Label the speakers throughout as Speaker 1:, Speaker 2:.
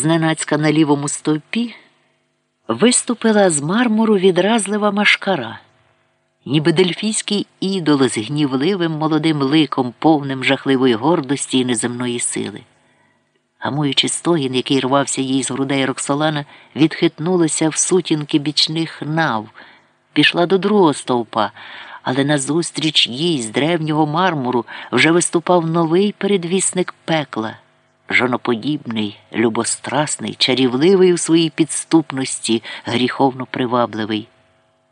Speaker 1: зненацька на лівому стовпі, виступила з мармуру відразлива машкара, ніби дельфійський ідол з гнівливим молодим ликом, повним жахливої гордості і неземної сили. Гамуючи стогін, який рвався їй з грудей Роксолана, відхитнулася в сутінки бічних нав, пішла до другого стовпа, але назустріч їй з древнього мармуру вже виступав новий передвісник пекла жоноподібний, любострасний, чарівливий у своїй підступності, гріховно привабливий.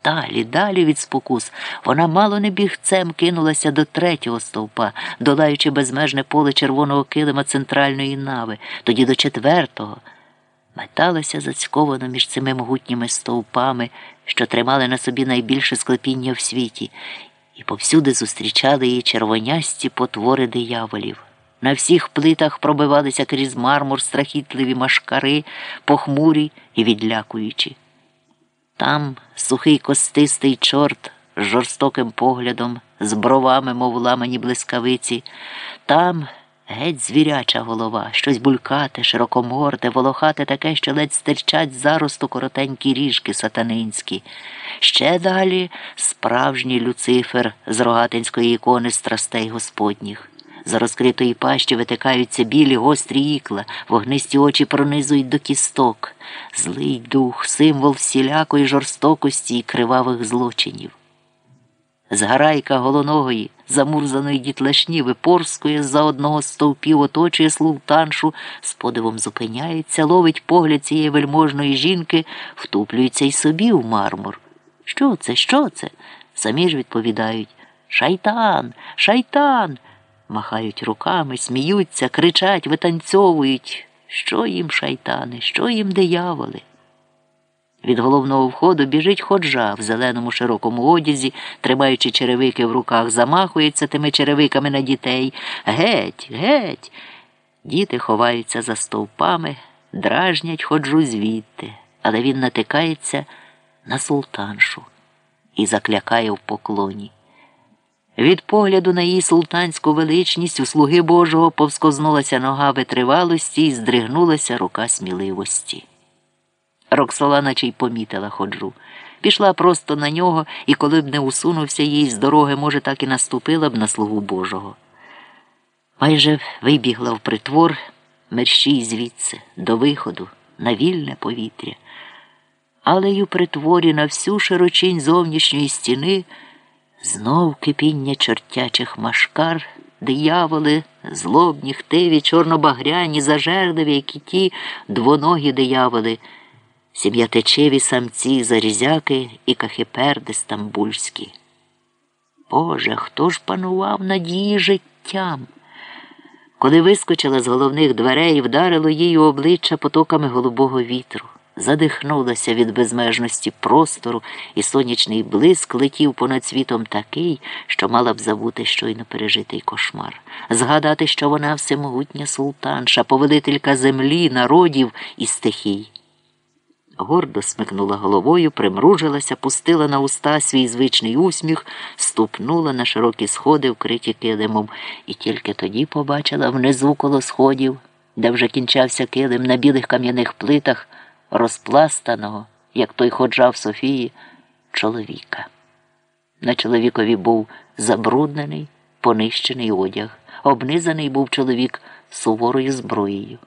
Speaker 1: Далі, далі від спокус, вона мало не бігцем кинулася до третього стовпа, долаючи безмежне поле червоного килима центральної нави, тоді до четвертого. Металася зацьковано між цими могутніми стовпами, що тримали на собі найбільше склепіння в світі, і повсюди зустрічали її червонясті потвори дияволів. На всіх плитах пробивалися крізь мармур страхітливі машкари, похмурі і відлякуючі. Там сухий костистий чорт з жорстоким поглядом, з бровами, мов ламані блискавиці, там геть звіряча голова, щось булькате, широкоморде, волохате таке, що ледь стирчать заросту коротенькі ріжки сатанинські. Ще далі справжній люцифер з рогатинської ікони страстей Господніх. За розкритої пащі витикаються білі гострі ікла, вогнисті очі пронизують до кісток, злий дух, символ всілякої жорстокості і кривавих злочинів. Згарайка голоногої, замурзаної дітлашні, випорскує за одного з стовпів, оточує султаншу, з подивом зупиняється, ловить погляд цієї вельможної жінки, втуплюється й собі в мармур. Що це? Що це? Самі ж відповідають Шайтан, шайтан махають руками, сміються, кричать, витанцьовують. Що їм шайтани, що їм дияволи? Від головного входу біжить ходжа в зеленому широкому одязі, тримаючи черевики в руках, замахується тими черевиками на дітей. Геть, геть. Діти ховаються за стовпами, дражнять ходжу звідти, але він натикається на султаншу і заклякає в поклоні. Від погляду на її султанську величність у слуги Божого повскознулася нога витривалості і здригнулася рука сміливості. Роксола наче й помітила ходжу. Пішла просто на нього і, коли б не усунувся їй з дороги, може, так і наступила б на слугу Божого. Майже вибігла в притвор мерщій звідси, до виходу, на вільне повітря. Але й у притворі на всю широчінь зовнішньої стіни. Знов кипіння чортячих машкар, дияволи, злобні, хтиві, чорнобагряні, зажерливі, які ті двоногі дияволи, сім'ятечеві самці, зарізяки і кахіперди стамбульські. Боже, хто ж панував над її життям? Коли вискочила з головних дверей вдарило їй у обличчя потоками голубого вітру задихнулася від безмежності простору, і сонячний блиск летів понад світом такий, що мала б забути щойно пережитий кошмар, згадати, що вона всемогутня султанша, повелителька землі, народів і стихій. Гордо смикнула головою, примружилася, пустила на уста свій звичний усміх, ступнула на широкі сходи, вкриті килимом, і тільки тоді побачила внизу коло сходів, де вже кінчався килим на білих кам'яних плитах розпластаного, як той ходжа в Софії, чоловіка. На чоловікові був забруднений, понищений одяг, обнизаний був чоловік суворою зброєю.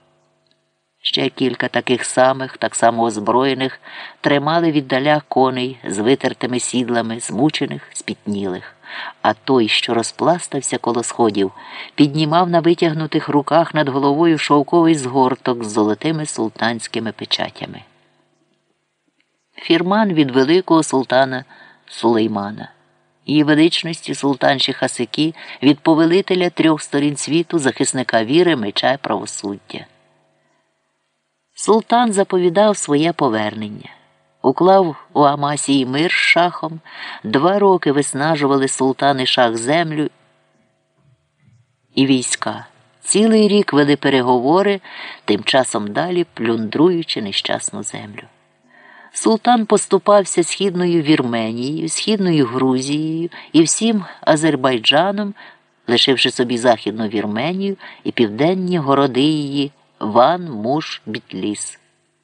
Speaker 1: Ще кілька таких самих, так само озброєних, тримали віддаля коней з витертими сідлами, змучених, спітнілих, а той, що розпластався коло сходів, піднімав на витягнутих руках над головою шовковий згорток з золотими султанськими печатями. Фірман від великого султана Сулеймана, її величності султанші Хасики від повелителя трьох сторін світу, захисника віри, меча й правосуддя. Султан заповідав своє повернення, уклав у Амасії мир з шахом, два роки виснажували султан і шах землю і війська. Цілий рік вели переговори, тим часом далі плюндруючи нещасну землю. Султан поступався східною Вірменією, східною Грузією і всім Азербайджаном, лишивши собі Західну Вірменію і південні городи її. Ван Муш Бітліс.